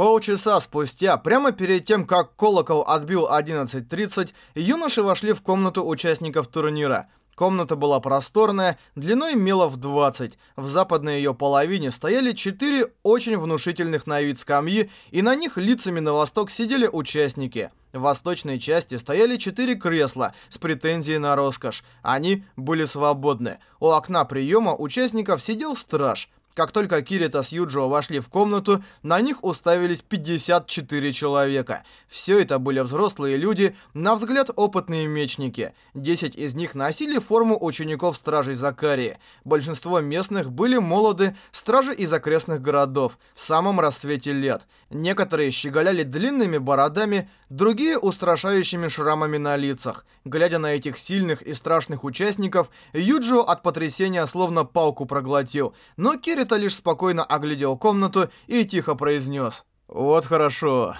Полчаса спустя, прямо перед тем, как колокол отбил 11.30, юноши вошли в комнату участников турнира. Комната была просторная, длиной милов 20. В западной ее половине стояли четыре очень внушительных на вид скамьи, и на них лицами на восток сидели участники. В восточной части стояли четыре кресла с претензией на роскошь. Они были свободны. У окна приема участников сидел страж – как только Кирита с Юджо вошли в комнату, на них уставились 54 человека. Все это были взрослые люди, на взгляд опытные мечники. 10 из них носили форму учеников Стражей Закарии. Большинство местных были молоды, стражи из окрестных городов, в самом расцвете лет. Некоторые щеголяли длинными бородами, другие устрашающими шрамами на лицах. Глядя на этих сильных и страшных участников, Юджо от потрясения словно палку проглотил. Но Кирита Кита лишь спокойно оглядел комнату и тихо произнес. «Вот хорошо».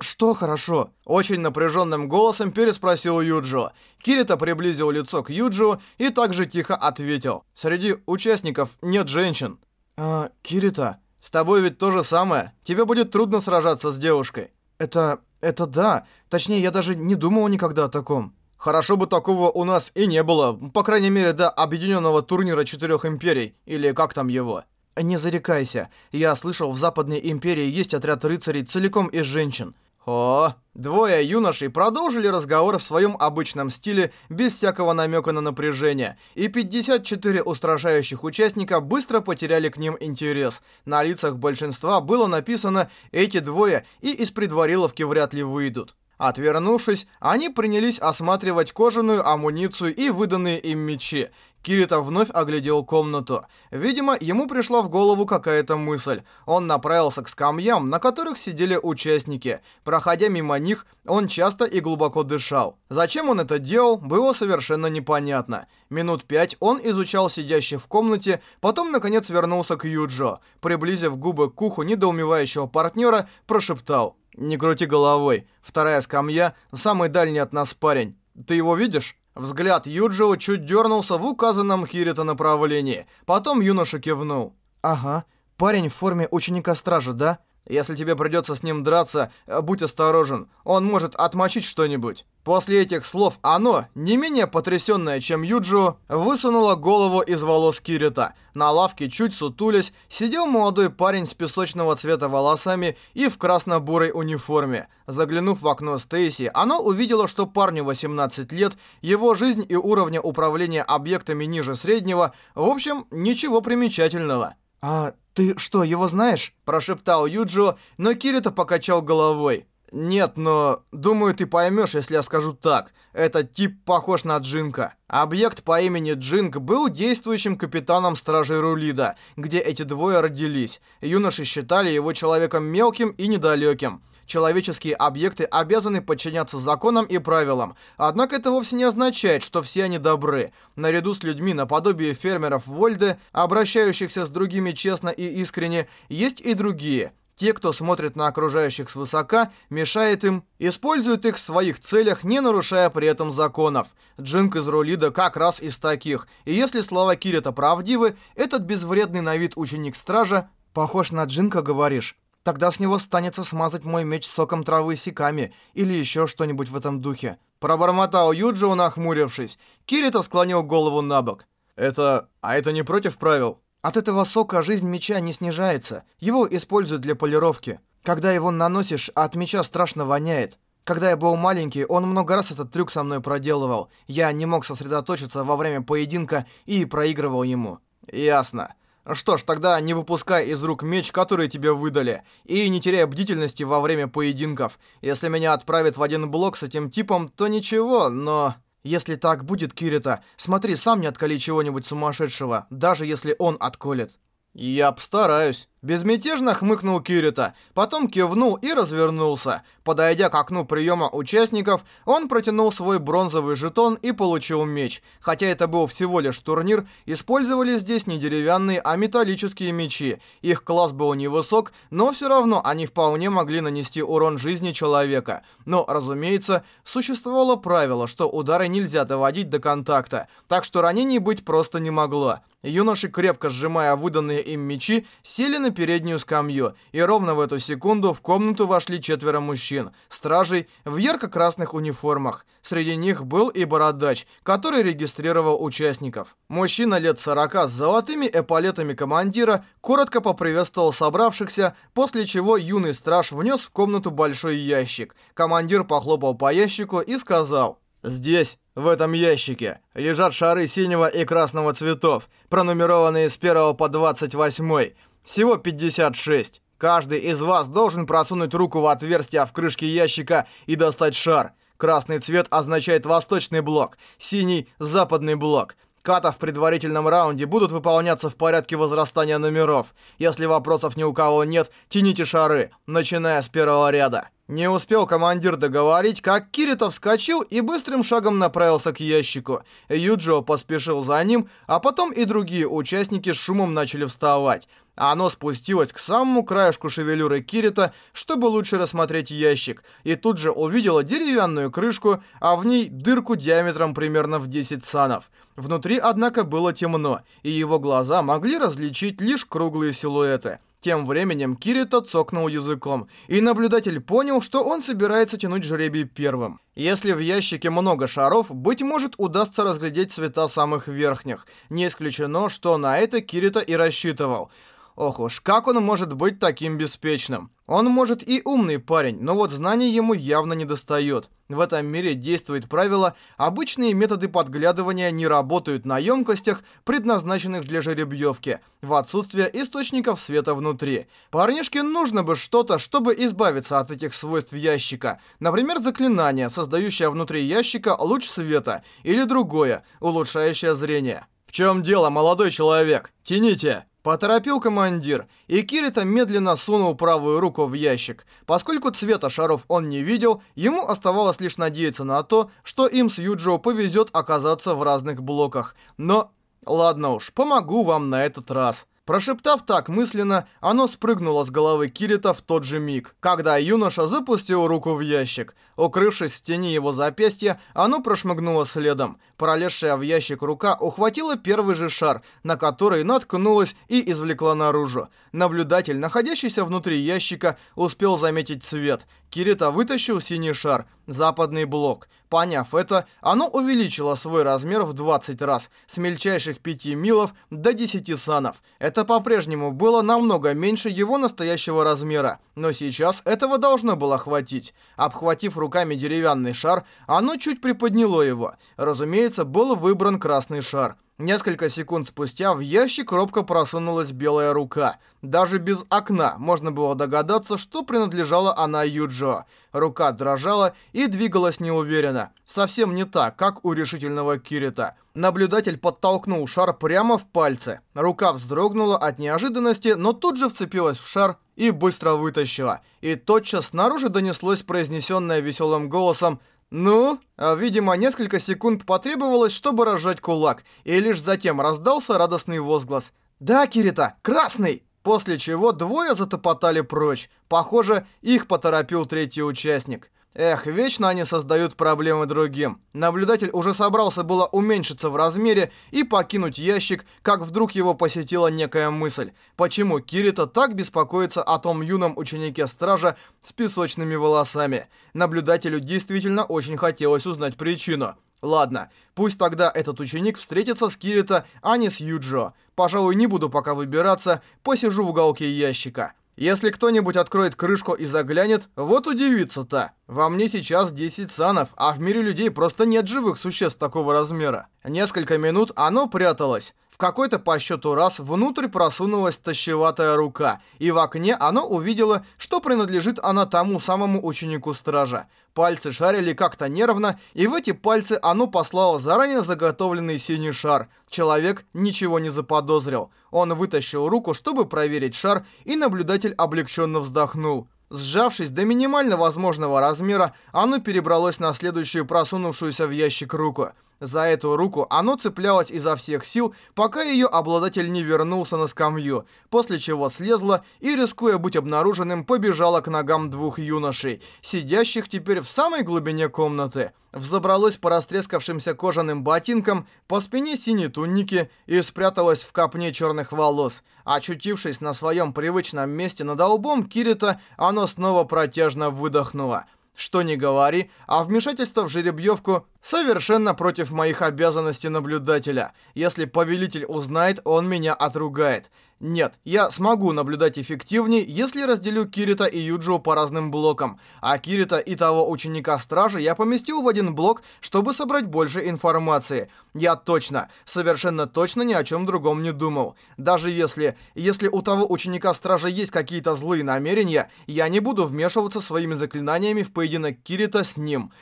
«Что хорошо?» Очень напряженным голосом переспросил Юджо. Кирита приблизил лицо к Юджо и также тихо ответил. «Среди участников нет женщин». «А, Кирита, с тобой ведь то же самое. Тебе будет трудно сражаться с девушкой». «Это... это да. Точнее, я даже не думал никогда о таком». Хорошо бы такого у нас и не было, по крайней мере, до объединенного турнира четырех империй, или как там его. «Не зарекайся. Я слышал, в Западной Империи есть отряд рыцарей целиком из женщин». О, двое юношей продолжили разговор в своем обычном стиле, без всякого намека на напряжение, и 54 устрашающих участника быстро потеряли к ним интерес. На лицах большинства было написано «эти двое» и из предвариловки вряд ли выйдут. Отвернувшись, они принялись осматривать кожаную амуницию и выданные им мечи. Кирита вновь оглядел комнату. Видимо, ему пришла в голову какая-то мысль. Он направился к скамьям, на которых сидели участники. Проходя мимо них, он часто и глубоко дышал. Зачем он это делал, было совершенно непонятно. Минут пять он изучал сидящих в комнате, потом, наконец, вернулся к Юджо. Приблизив губы к уху недоумевающего партнера, прошептал. «Не крути головой. Вторая скамья, самый дальний от нас парень. Ты его видишь?» Взгляд Юджио чуть дернулся в указанном Хирита направлении. Потом юноша кивнул. «Ага, парень в форме ученика стражи, да?» Если тебе придется с ним драться, э, будь осторожен, он может отмочить что-нибудь». После этих слов оно, не менее потрясенное, чем Юджу, высунуло голову из волос Кирита. На лавке, чуть сутулясь, сидел молодой парень с песочного цвета волосами и в красно-бурой униформе. Заглянув в окно Стейси, оно увидело, что парню 18 лет, его жизнь и уровня управления объектами ниже среднего, в общем, ничего примечательного. «А «Ты что, его знаешь?» – прошептал Юджио, но Кирита покачал головой. «Нет, но думаю, ты поймешь, если я скажу так. Этот тип похож на Джинка». Объект по имени Джинк был действующим капитаном Стражей Рулида, где эти двое родились. Юноши считали его человеком мелким и недалеким. Человеческие объекты обязаны подчиняться законам и правилам. Однако это вовсе не означает, что все они добры. Наряду с людьми наподобие фермеров Вольде, обращающихся с другими честно и искренне, есть и другие – те, кто смотрит на окружающих свысока, мешает им, используют их в своих целях, не нарушая при этом законов. Джинк из Рулида как раз из таких. И если слова Кирита правдивы, этот безвредный на вид ученик-стража... «Похож на Джинка, говоришь?» Тогда с него станется смазать мой меч соком травы сиками или еще что-нибудь в этом духе. Пробормотал Юджио, нахмурившись. Кирита склонил голову на бок. Это... а это не против правил? От этого сока жизнь меча не снижается. Его используют для полировки. Когда его наносишь, от меча страшно воняет. Когда я был маленький, он много раз этот трюк со мной проделывал. Я не мог сосредоточиться во время поединка и проигрывал ему. Ясно. Что ж, тогда не выпускай из рук меч, который тебе выдали, и не теряй бдительности во время поединков. Если меня отправят в один блок с этим типом, то ничего, но... Если так будет, Кирита, смотри, сам не отколи чего-нибудь сумасшедшего, даже если он отколет. Я постараюсь. Безмятежно хмыкнул Кирита, потом кивнул и развернулся. Подойдя к окну приема участников, он протянул свой бронзовый жетон и получил меч. Хотя это был всего лишь турнир, использовали здесь не деревянные, а металлические мечи. Их класс был невысок, но все равно они вполне могли нанести урон жизни человека. Но, разумеется, существовало правило, что удары нельзя доводить до контакта, так что ранений быть просто не могло. Юноши, крепко сжимая выданные им мечи, сели на переднюю скамью, и ровно в эту секунду в комнату вошли четверо мужчин, стражей в ярко-красных униформах. Среди них был и бородач, который регистрировал участников. Мужчина лет 40 с золотыми эполетами командира коротко поприветствовал собравшихся, после чего юный страж внес в комнату большой ящик. Командир похлопал по ящику и сказал «Здесь». В этом ящике лежат шары синего и красного цветов, пронумерованные с 1 по 28. Всего 56. Каждый из вас должен просунуть руку в отверстие в крышке ящика и достать шар. Красный цвет означает восточный блок, синий – западный блок – Ката в предварительном раунде будут выполняться в порядке возрастания номеров. Если вопросов ни у кого нет, тяните шары, начиная с первого ряда. Не успел командир договорить, как Киритов вскочил и быстрым шагом направился к ящику. Юджио поспешил за ним, а потом и другие участники с шумом начали вставать. А оно спустилось к самому краешку шевелюры Кирита, чтобы лучше рассмотреть ящик, и тут же увидело деревянную крышку, а в ней дырку диаметром примерно в 10 санов. Внутри, однако, было темно, и его глаза могли различить лишь круглые силуэты. Тем временем Кирита цокнул языком, и наблюдатель понял, что он собирается тянуть жребий первым. Если в ящике много шаров, быть может удастся разглядеть цвета самых верхних. Не исключено, что на это Кирита и рассчитывал. Ох уж, как он может быть таким беспечным? Он, может, и умный парень, но вот знаний ему явно не достает. В этом мире действует правило, обычные методы подглядывания не работают на емкостях, предназначенных для жеребьевки, в отсутствие источников света внутри. Парнишке нужно бы что-то, чтобы избавиться от этих свойств ящика. Например, заклинание, создающее внутри ящика луч света, или другое, улучшающее зрение. «В чем дело, молодой человек? Тяните!» Поторопил командир, и Кирита медленно сунул правую руку в ящик. Поскольку цвета шаров он не видел, ему оставалось лишь надеяться на то, что им с Юджио повезет оказаться в разных блоках. Но, ладно уж, помогу вам на этот раз. Прошептав так мысленно, оно спрыгнуло с головы Кирита в тот же миг, когда юноша запустил руку в ящик. Укрывшись в тени его запястья, оно прошмыгнуло следом. Пролезшая в ящик рука ухватила первый же шар, на который наткнулась и извлекла наружу. Наблюдатель, находящийся внутри ящика, успел заметить цвет. Кирита вытащил синий шар, западный блок. Поняв это, оно увеличило свой размер в 20 раз, с мельчайших 5 милов до 10 санов. Это по-прежнему было намного меньше его настоящего размера, но сейчас этого должно было хватить. Обхватив руками деревянный шар, оно чуть приподняло его. Разумеется, был выбран красный шар. Несколько секунд спустя в ящик робко просунулась белая рука. Даже без окна можно было догадаться, что принадлежала она Юджо. Рука дрожала и двигалась неуверенно. Совсем не так, как у решительного Кирита. Наблюдатель подтолкнул шар прямо в пальцы. Рука вздрогнула от неожиданности, но тут же вцепилась в шар и быстро вытащила. И тотчас снаружи донеслось произнесенное веселым голосом «Связь». Ну, а, видимо, несколько секунд потребовалось, чтобы разжать кулак, и лишь затем раздался радостный возглас. «Да, Кирита, красный!» После чего двое затопотали прочь. Похоже, их поторопил третий участник. Эх, вечно они создают проблемы другим. Наблюдатель уже собрался было уменьшиться в размере и покинуть ящик, как вдруг его посетила некая мысль. Почему Кирита так беспокоится о том юном ученике-стража с песочными волосами? Наблюдателю действительно очень хотелось узнать причину. Ладно, пусть тогда этот ученик встретится с Кирита, а не с Юджо. Пожалуй, не буду пока выбираться, посижу в уголке ящика. Если кто-нибудь откроет крышку и заглянет, вот удивится-то. Во мне сейчас 10 санов, а в мире людей просто нет живых существ такого размера. Несколько минут оно пряталось. В какой-то по счету раз внутрь просунулась тащеватая рука, и в окне оно увидело, что принадлежит она тому самому ученику-стража. Пальцы шарили как-то нервно, и в эти пальцы оно послало заранее заготовленный синий шар. Человек ничего не заподозрил. Он вытащил руку, чтобы проверить шар, и наблюдатель облегченно вздохнул. Сжавшись до минимально возможного размера, оно перебралось на следующую просунувшуюся в ящик руку. За эту руку оно цеплялось изо всех сил, пока ее обладатель не вернулся на скамью, после чего слезло и, рискуя быть обнаруженным, побежала к ногам двух юношей, сидящих теперь в самой глубине комнаты. Взобралась по растрескавшимся кожаным ботинкам, по спине синей туники и спряталась в копне черных волос. Очутившись на своем привычном месте над олбом Кирита, оно снова протяжно выдохнуло. Что не говори, а вмешательство в жеребьевку Совершенно против моих обязанностей наблюдателя. Если повелитель узнает, он меня отругает. Нет, я смогу наблюдать эффективней, если разделю Кирита и Юджио по разным блокам. А Кирита и того ученика-стражи я поместил в один блок, чтобы собрать больше информации. Я точно, совершенно точно ни о чем другом не думал. Даже если, если у того ученика стражи есть какие-то злые намерения, я не буду вмешиваться своими заклинаниями в поединок Кирита с ним.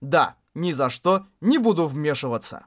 Да, ни за что не буду вмешиваться.